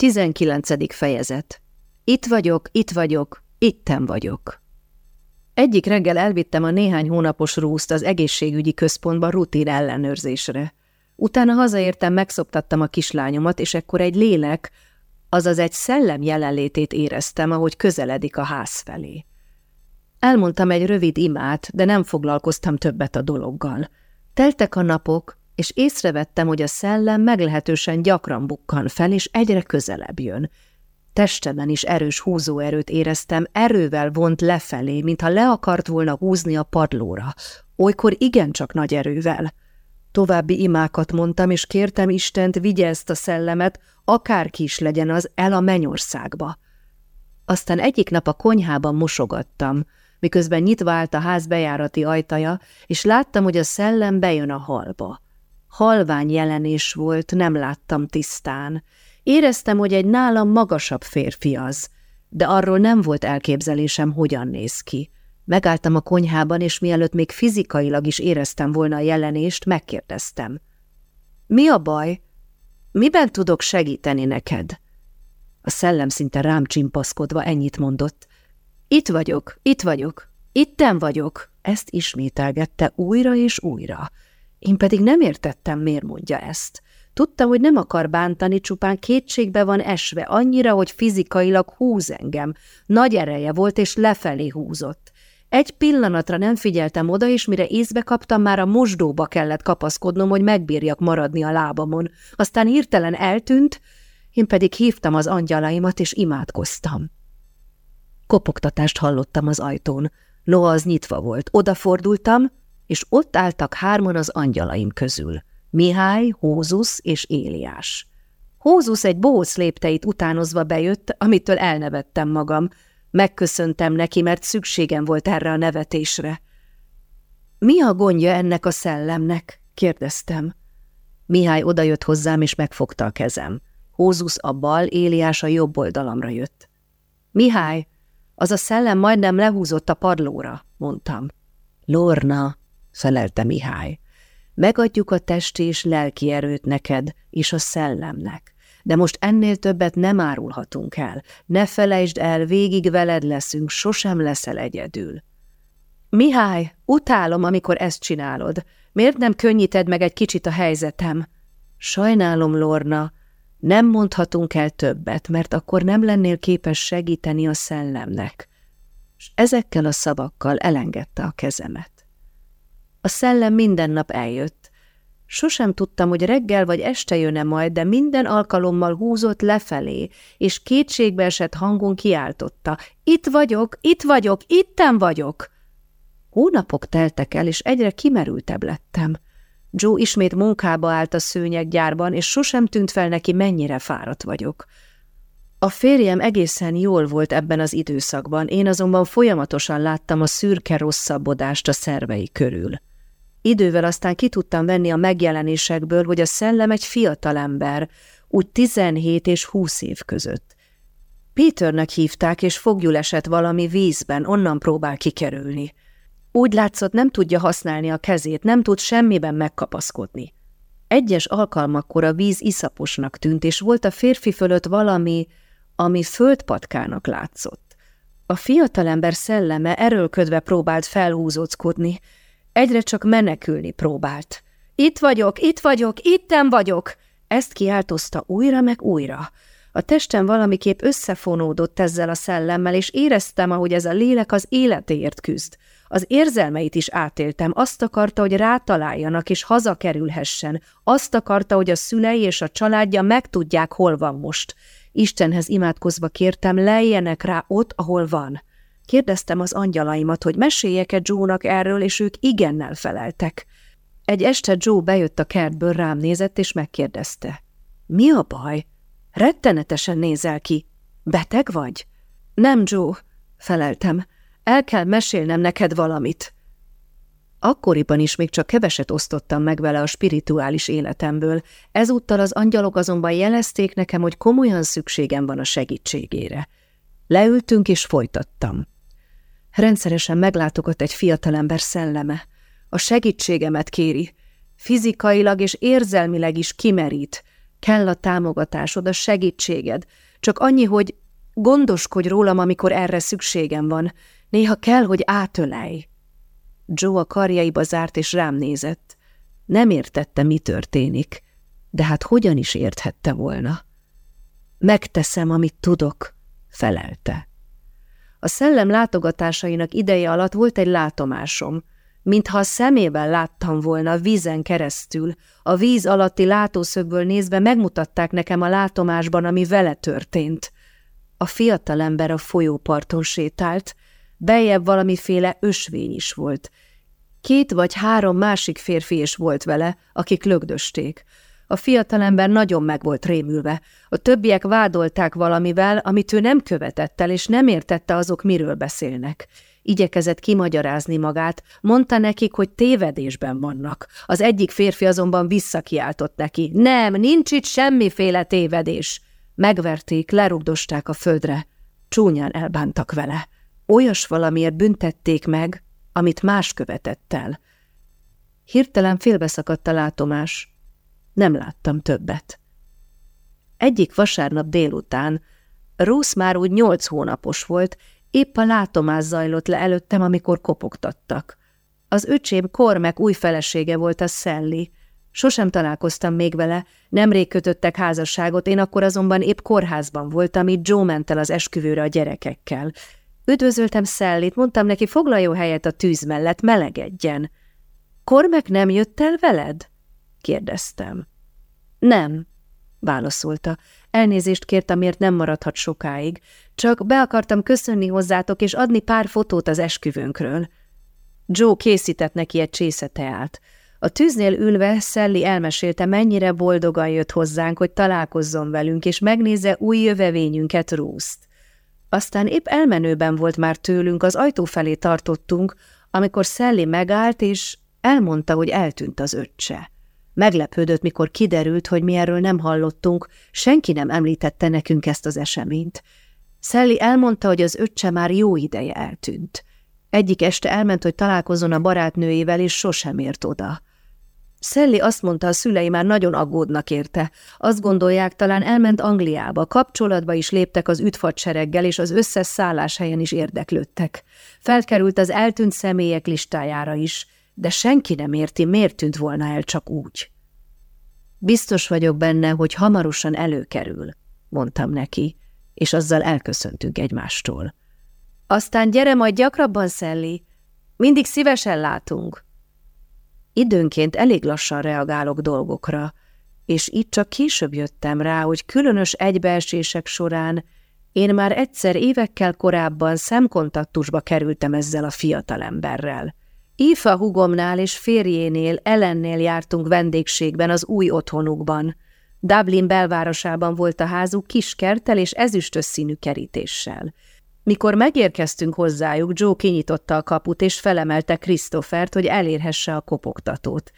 19. fejezet Itt vagyok, itt vagyok, itten vagyok. Egyik reggel elvittem a néhány hónapos rúszt az egészségügyi központba rutin ellenőrzésre. Utána hazaértem, megszoptattam a kislányomat, és ekkor egy lélek, azaz egy szellem jelenlétét éreztem, ahogy közeledik a ház felé. Elmondtam egy rövid imát, de nem foglalkoztam többet a dologgal. Teltek a napok, és észrevettem, hogy a szellem meglehetősen gyakran bukkan fel, és egyre közelebb jön. Testemen is erős húzóerőt éreztem, erővel vont lefelé, mintha le akart volna húzni a padlóra. Olykor igencsak nagy erővel. További imákat mondtam, és kértem Istent, vigye ezt a szellemet, akárki is legyen az, el a mennyországba. Aztán egyik nap a konyhában mosogattam, miközben nyitva állt a ház bejárati ajtaja, és láttam, hogy a szellem bejön a halba. Halvány jelenés volt, nem láttam tisztán. Éreztem, hogy egy nálam magasabb férfi az, de arról nem volt elképzelésem, hogyan néz ki. Megálltam a konyhában, és mielőtt még fizikailag is éreztem volna a jelenést, megkérdeztem. Mi a baj? Miben tudok segíteni neked? A szellem szinte rám csimpaszkodva ennyit mondott. Itt vagyok, itt vagyok, itten vagyok. Ezt ismételgette újra és újra. Én pedig nem értettem, miért mondja ezt. Tudtam, hogy nem akar bántani, csupán kétségbe van esve, annyira, hogy fizikailag húz engem. Nagy ereje volt, és lefelé húzott. Egy pillanatra nem figyeltem oda, és mire észbe kaptam, már a mosdóba kellett kapaszkodnom, hogy megbírjak maradni a lábamon. Aztán hirtelen eltűnt, én pedig hívtam az angyalaimat, és imádkoztam. Kopogtatást hallottam az ajtón. Noa az nyitva volt. Odafordultam, és ott álltak hárman az angyalaim közül. Mihály, Hózusz és Éliás. Hózusz egy bósz lépteit utánozva bejött, amitől elnevettem magam. Megköszöntem neki, mert szükségem volt erre a nevetésre. Mi a gondja ennek a szellemnek? kérdeztem. Mihály odajött hozzám, és megfogta a kezem. Hózusz a bal, Éliás a jobb oldalamra jött. Mihály, az a szellem majdnem lehúzott a padlóra, mondtam. Lorna, felelte Mihály. Megadjuk a testi és lelki erőt neked és a szellemnek, de most ennél többet nem árulhatunk el. Ne felejtsd el, végig veled leszünk, sosem leszel egyedül. Mihály, utálom, amikor ezt csinálod. Miért nem könnyíted meg egy kicsit a helyzetem? Sajnálom, Lorna, nem mondhatunk el többet, mert akkor nem lennél képes segíteni a szellemnek. És ezekkel a szavakkal elengedte a kezemet. A szellem minden nap eljött. Sosem tudtam, hogy reggel vagy este jön-e majd, de minden alkalommal húzott lefelé, és kétségbe esett hangon kiáltotta. Itt vagyok, itt vagyok, itten vagyok! Hónapok teltek el, és egyre kimerültebb lettem. Joe ismét munkába állt a szőnyeggyárban, és sosem tűnt fel neki, mennyire fáradt vagyok. A férjem egészen jól volt ebben az időszakban, én azonban folyamatosan láttam a szürke rosszabbodást a szervei körül. Idővel aztán ki tudtam venni a megjelenésekből, hogy a szellem egy fiatal ember, úgy 17 és 20 év között. Péternek hívták, és fogjul esett valami vízben, onnan próbál kikerülni. Úgy látszott, nem tudja használni a kezét, nem tud semmiben megkapaszkodni. Egyes alkalmakkor a víz iszaposnak tűnt, és volt a férfi fölött valami, ami földpatkának látszott. A fiatalember szelleme erőlködve próbált felhúzóckodni, Egyre csak menekülni próbált. Itt vagyok, itt vagyok, itten vagyok! Ezt kiáltozta újra meg újra. A testem valamiképp összefonódott ezzel a szellemmel, és éreztem, ahogy ez a lélek az életéért küzd. Az érzelmeit is átéltem, azt akarta, hogy rátaláljanak és hazakerülhessen, azt akarta, hogy a szülei és a családja megtudják, hol van most. Istenhez imádkozva kértem, lejjenek rá ott, ahol van. Kérdeztem az angyalaimat, hogy meséljek-e Joe-nak erről, és ők igennel feleltek. Egy este Joe bejött a kertből, rám nézett, és megkérdezte. Mi a baj? Rettenetesen nézel ki. Beteg vagy? Nem, Joe, feleltem. El kell mesélnem neked valamit. Akkoriban is még csak keveset osztottam meg vele a spirituális életemből, ezúttal az angyalok azonban jelezték nekem, hogy komolyan szükségem van a segítségére. Leültünk és folytattam. Rendszeresen meglátogott egy fiatalember szelleme. A segítségemet kéri. Fizikailag és érzelmileg is kimerít. Kell a támogatásod, a segítséged. Csak annyi, hogy gondoskodj rólam, amikor erre szükségem van. Néha kell, hogy átölelj. Joe a karjaiba zárt és rám nézett. Nem értette, mi történik, de hát hogyan is érthette volna? Megteszem, amit tudok, felelte. A szellem látogatásainak ideje alatt volt egy látomásom, mintha a szemében láttam volna vízen keresztül, a víz alatti látószögből nézve megmutatták nekem a látomásban, ami vele történt. A fiatalember a folyóparton sétált, Bejebb valamiféle ösvény is volt. Két vagy három másik férfi is volt vele, akik lögdösték. A fiatalember nagyon meg volt rémülve. A többiek vádolták valamivel, amit ő nem követett el, és nem értette azok, miről beszélnek. Igyekezett kimagyarázni magát, mondta nekik, hogy tévedésben vannak. Az egyik férfi azonban visszakiáltott neki. Nem, nincs itt semmiféle tévedés. Megverték, lerugdosták a földre. Csúnyán elbántak vele. Olyas valamiért büntették meg, amit más követett el. Hirtelen félbeszakadt a látomás. Nem láttam többet. Egyik vasárnap délután, Rusz már úgy nyolc hónapos volt, épp a látomás zajlott le előttem, amikor kopogtattak. Az öcsém Kormek új felesége volt a Szelli. Sosem találkoztam még vele, nemrég kötöttek házasságot, én akkor azonban épp kórházban voltam, itt Joe ment el az esküvőre a gyerekekkel. Üdvözöltem Szellit, mondtam neki, foglaljon helyet a tűz mellett, melegedjen. Kormek nem jött el veled? Kérdeztem. Nem, válaszolta. Elnézést kért, amiért nem maradhat sokáig. Csak be akartam köszönni hozzátok, és adni pár fotót az esküvőnkről. Joe készített neki egy csésze teát. A tűznél ülve Szelli elmesélte, mennyire boldogan jött hozzánk, hogy találkozzon velünk, és megnézze új jövevényünket, Rúszt. Aztán épp elmenőben volt már tőlünk, az ajtó felé tartottunk, amikor Szelli megállt, és elmondta, hogy eltűnt az öccse. Meglepődött, mikor kiderült, hogy mi erről nem hallottunk, senki nem említette nekünk ezt az eseményt. Szelli elmondta, hogy az öccse már jó ideje eltűnt. Egyik este elment, hogy találkozzon a barátnőjével, és sosem ért oda. Szelli azt mondta, a szülei már nagyon aggódnak érte. Azt gondolják, talán elment Angliába, kapcsolatba is léptek az üdfadsereggel, és az összes szálláshelyen is érdeklődtek. Felkerült az eltűnt személyek listájára is, de senki nem érti, miért tűnt volna el csak úgy. Biztos vagyok benne, hogy hamarosan előkerül, mondtam neki, és azzal elköszöntünk egymástól. Aztán gyere majd gyakrabban, Szelli, mindig szívesen látunk. Időnként elég lassan reagálok dolgokra, és itt csak később jöttem rá, hogy különös egybeesések során én már egyszer évekkel korábban szemkontaktusba kerültem ezzel a fiatalemberrel. Ifa hugomnál és férjénél, Ellennél jártunk vendégségben az új otthonukban. Dublin belvárosában volt a házuk kis kertel és ezüstös színű kerítéssel. Mikor megérkeztünk hozzájuk, Joe kinyitotta a kaput, és felemelte Christophert, hogy elérhesse a kopogtatót.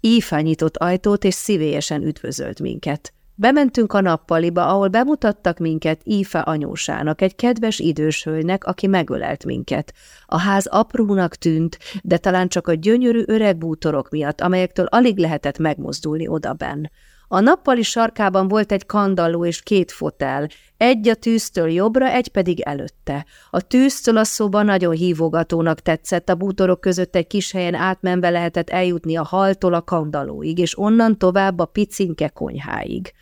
Ífa nyitott ajtót, és szívélyesen üdvözölt minket. Bementünk a nappaliba, ahol bemutattak minket Ífa anyósának, egy kedves idős hölgynek, aki megölelt minket. A ház aprónak tűnt, de talán csak a gyönyörű öreg bútorok miatt, amelyektől alig lehetett megmozdulni odaben. A nappali sarkában volt egy kandalló és két fotel, egy a tűztől jobbra, egy pedig előtte. A tűztől a szoba nagyon hívogatónak tetszett, a bútorok között egy kis helyen átmenve lehetett eljutni a haltól a kandallóig, és onnan tovább a picinke konyháig.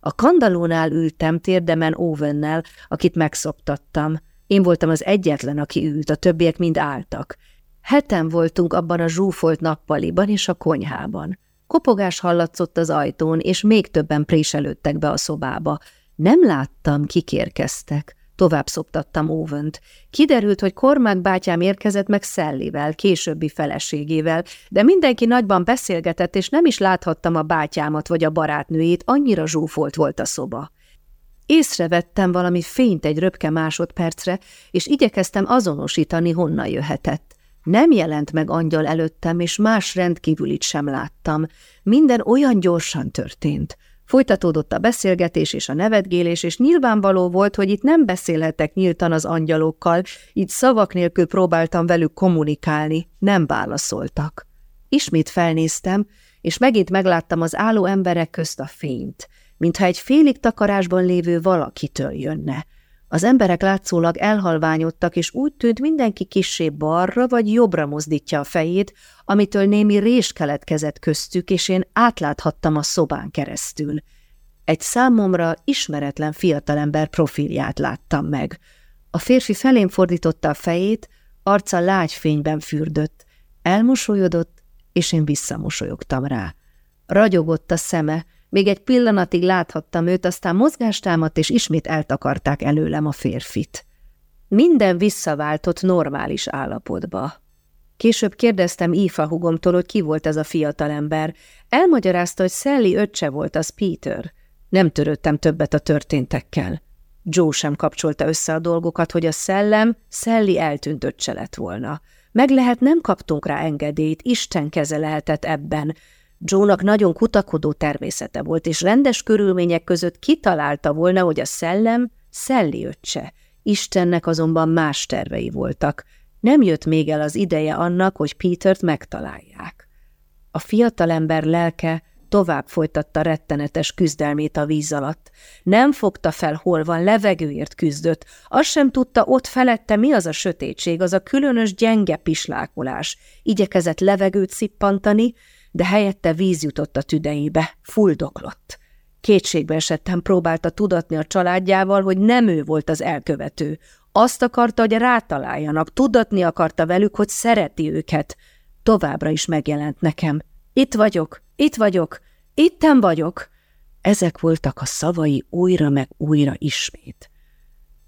A kandalónál ültem térdemen Ovennel, akit megszoptattam. Én voltam az egyetlen, aki ült, a többiek mind álltak. Heten voltunk abban a zsúfolt nappaliban és a konyhában. Kopogás hallatszott az ajtón, és még többen préselődtek be a szobába. Nem láttam, kik érkeztek. Tovább szoptattam Óvönt. Kiderült, hogy Kormák bátyám érkezett meg Szellivel, későbbi feleségével, de mindenki nagyban beszélgetett, és nem is láthattam a bátyámat vagy a barátnőjét, annyira zsúfolt volt a szoba. Észrevettem valami fényt egy röpke másodpercre, és igyekeztem azonosítani, honnan jöhetett. Nem jelent meg angyal előttem, és más rendkívülit sem láttam. Minden olyan gyorsan történt. Folytatódott a beszélgetés és a nevetgélés, és nyilvánvaló volt, hogy itt nem beszélhetek nyíltan az angyalokkal, így szavak nélkül próbáltam velük kommunikálni, nem válaszoltak. Ismét felnéztem, és megint megláttam az álló emberek közt a fényt. mintha egy félig takarásban lévő valakitől jönne. Az emberek látszólag elhalványodtak, és úgy tűnt mindenki kissé balra vagy jobbra mozdítja a fejét, amitől némi rés keletkezett köztük, és én átláthattam a szobán keresztül. Egy számomra ismeretlen fiatalember profilját láttam meg. A férfi felém fordította a fejét, arca lágy fényben fürdött, elmosolyodott, és én visszamosolyogtam rá. Ragyogott a szeme, még egy pillanatig láthattam őt, aztán mozgástámadt, és ismét eltakarták előlem a férfit. Minden visszaváltott normális állapotba. Később kérdeztem Ifa hugomtól, hogy ki volt ez a fiatalember. Elmagyarázta, hogy Sally öccse volt, az Peter. Nem törődtem többet a történtekkel. Joe sem kapcsolta össze a dolgokat, hogy a szellem Sally eltűnt öccse lett volna. Meg lehet, nem kaptunk rá engedélyt, Isten keze lehetett ebben, Joe-nak nagyon kutakodó természete volt, és rendes körülmények között kitalálta volna, hogy a szellem Szelli öccse. Istennek azonban más tervei voltak. Nem jött még el az ideje annak, hogy Petert megtalálják. A fiatalember lelke tovább folytatta rettenetes küzdelmét a víz alatt. Nem fogta fel, hol van, levegőért küzdött. Azt sem tudta ott felette, mi az a sötétség, az a különös gyenge pislákolás. Igyekezett levegőt szippantani, de helyette víz jutott a tüdejébe, fuldoklott. Kétségbe esettem próbálta tudatni a családjával, hogy nem ő volt az elkövető. Azt akarta, hogy rátaláljanak, tudatni akarta velük, hogy szereti őket. Továbbra is megjelent nekem. Itt vagyok, itt vagyok, itten vagyok. Ezek voltak a szavai újra meg újra ismét.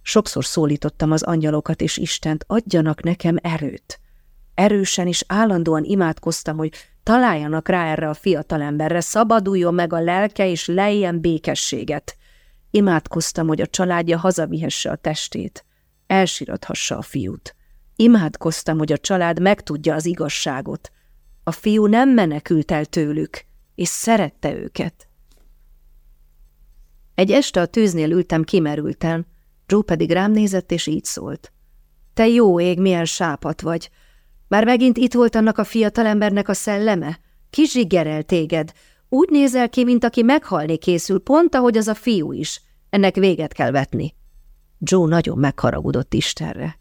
Sokszor szólítottam az angyalokat és Istent, adjanak nekem erőt. Erősen és állandóan imádkoztam, hogy találjanak rá erre a fiatalemberre, szabaduljon meg a lelke és lejjen békességet. Imádkoztam, hogy a családja hazavihesse a testét, elsirothassa a fiút. Imádkoztam, hogy a család megtudja az igazságot. A fiú nem menekült el tőlük, és szerette őket. Egy este a tűznél ültem kimerülten, Joe pedig rám nézett, és így szólt. Te jó ég, milyen sápat vagy! Már megint itt volt annak a fiatalembernek a szelleme? Kizsiggerel téged. Úgy nézel ki, mint aki meghalni készül, pont ahogy az a fiú is. Ennek véget kell vetni. Joe nagyon megharagudott Istenre.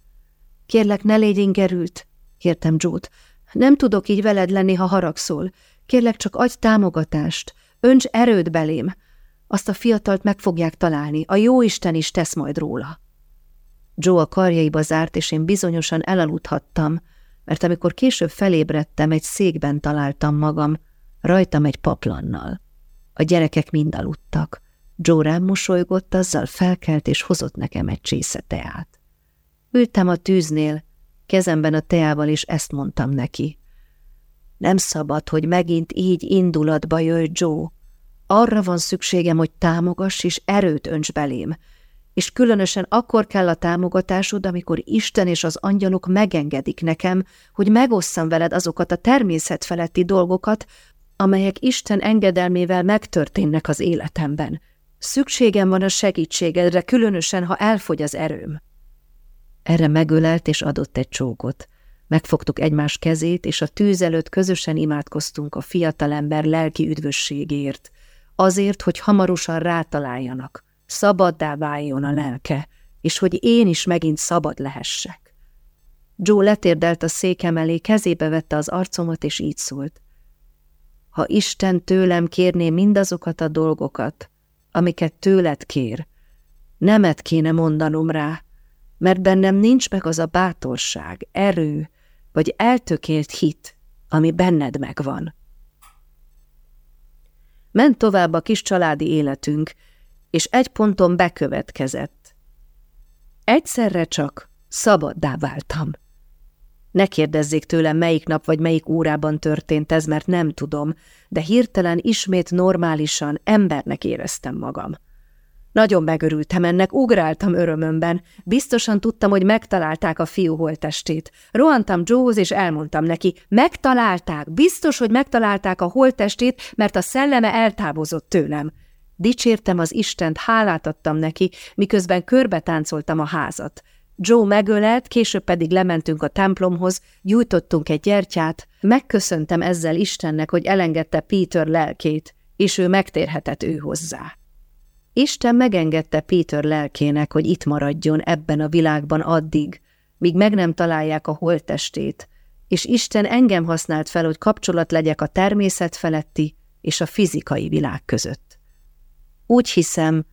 Kérlek, ne légy ingerült, kértem Joe-t. Nem tudok így veled lenni, ha haragszol. Kérlek, csak adj támogatást. Önts erőd belém. Azt a fiatalt meg fogják találni. A jó Isten is tesz majd róla. Joe a karjaiba zárt, és én bizonyosan elaludhattam, mert amikor később felébredtem, egy székben találtam magam, rajtam egy paplannal. A gyerekek mind aludtak. Joe rám mosolygott, azzal felkelt és hozott nekem egy csésze teát. Ültem a tűznél, kezemben a teával, és ezt mondtam neki. Nem szabad, hogy megint így indulatba jöjj, Joe. Arra van szükségem, hogy támogass és erőt önts belém, és különösen akkor kell a támogatásod, amikor Isten és az angyalok megengedik nekem, hogy megosszam veled azokat a természet feletti dolgokat, amelyek Isten engedelmével megtörténnek az életemben. Szükségem van a segítségedre, különösen, ha elfogy az erőm. Erre megölelt és adott egy csókot. Megfogtuk egymás kezét, és a tűz előtt közösen imádkoztunk a fiatalember lelki üdvösségért, azért, hogy hamarosan rátaláljanak, szabaddá váljon a lelke, és hogy én is megint szabad lehessek. Joe letérdelt a székem elé, kezébe vette az arcomat, és így szólt. Ha Isten tőlem kérné mindazokat a dolgokat, amiket tőled kér, nemet kéne mondanom rá, mert bennem nincs meg az a bátorság, erő, vagy eltökélt hit, ami benned megvan. Ment tovább a kis családi életünk, és egy ponton bekövetkezett. Egyszerre csak szabaddá váltam. Ne kérdezzék tőlem, melyik nap vagy melyik órában történt ez, mert nem tudom, de hirtelen ismét normálisan embernek éreztem magam. Nagyon megörültem ennek, ugráltam örömömben. Biztosan tudtam, hogy megtalálták a fiú holtestét. Rohantam Joehoz, és elmondtam neki, megtalálták, biztos, hogy megtalálták a holtestét, mert a szelleme eltávozott tőlem. Dicsértem az Istent, hálát adtam neki, miközben körbe táncoltam a házat. Joe megölelt, később pedig lementünk a templomhoz, gyújtottunk egy gyertyát, megköszöntem ezzel Istennek, hogy elengedte Peter lelkét, és ő megtérhetett ő hozzá. Isten megengedte Péter lelkének, hogy itt maradjon ebben a világban addig, míg meg nem találják a holttestét, és Isten engem használt fel, hogy kapcsolat legyek a természet feletti és a fizikai világ között. Úgy hiszem,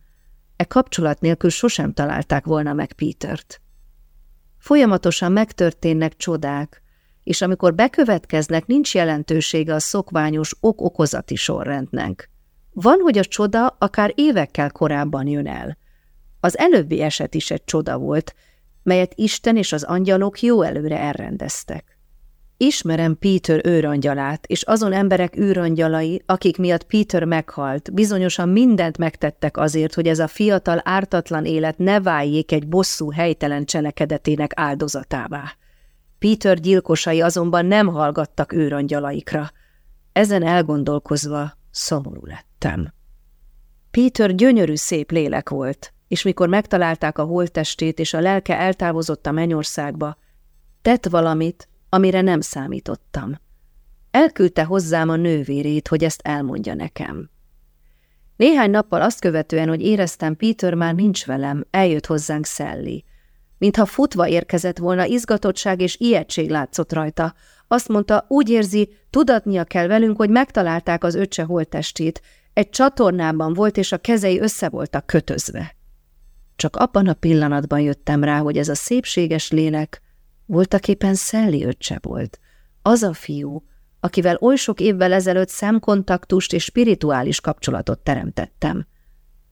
e kapcsolat nélkül sosem találták volna meg Pétert. Folyamatosan megtörténnek csodák, és amikor bekövetkeznek, nincs jelentősége a szokványos ok-okozati sorrendnek. Van, hogy a csoda akár évekkel korábban jön el. Az előbbi eset is egy csoda volt, melyet Isten és az angyalok jó előre elrendeztek. Ismerem Peter őrangyalát, és azon emberek őrangyalai, akik miatt Peter meghalt, bizonyosan mindent megtettek azért, hogy ez a fiatal ártatlan élet ne váljék egy bosszú helytelen cselekedetének áldozatává. Peter gyilkosai azonban nem hallgattak őrangyalaikra. Ezen elgondolkozva szomorú lettem. Peter gyönyörű szép lélek volt, és mikor megtalálták a holttestét, és a lelke eltávozott a mennyországba, tett valamit, amire nem számítottam. Elküldte hozzám a nővérét, hogy ezt elmondja nekem. Néhány nappal azt követően, hogy éreztem, Peter már nincs velem, eljött hozzánk Szelli. Mintha futva érkezett volna, izgatottság és ijegység látszott rajta. Azt mondta, úgy érzi, tudatnia kell velünk, hogy megtalálták az öccse holttestét. Egy csatornában volt, és a kezei össze voltak kötözve. Csak abban a pillanatban jöttem rá, hogy ez a szépséges lélek voltaképpen Szelli öccse volt. Az a fiú, akivel oly sok évvel ezelőtt szemkontaktust és spirituális kapcsolatot teremtettem.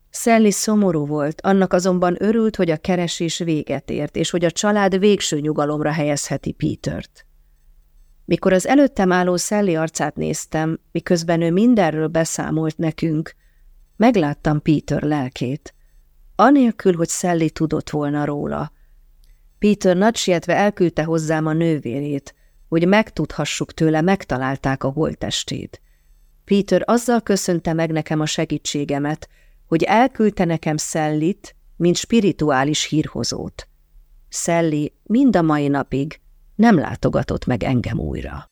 Szelli szomorú volt, annak azonban örült, hogy a keresés véget ért, és hogy a család végső nyugalomra helyezheti Petert. Mikor az előttem álló Szelli arcát néztem, miközben ő mindenről beszámolt nekünk, megláttam Peter lelkét, anélkül, hogy Szelli tudott volna róla. Peter nagy sietve elküldte hozzám a nővérét, hogy megtudhassuk tőle, megtalálták a holttestét. Peter azzal köszönte meg nekem a segítségemet, hogy elküldte nekem Szellit, mint spirituális hírhozót. Szelli mind a mai napig nem látogatott meg engem újra.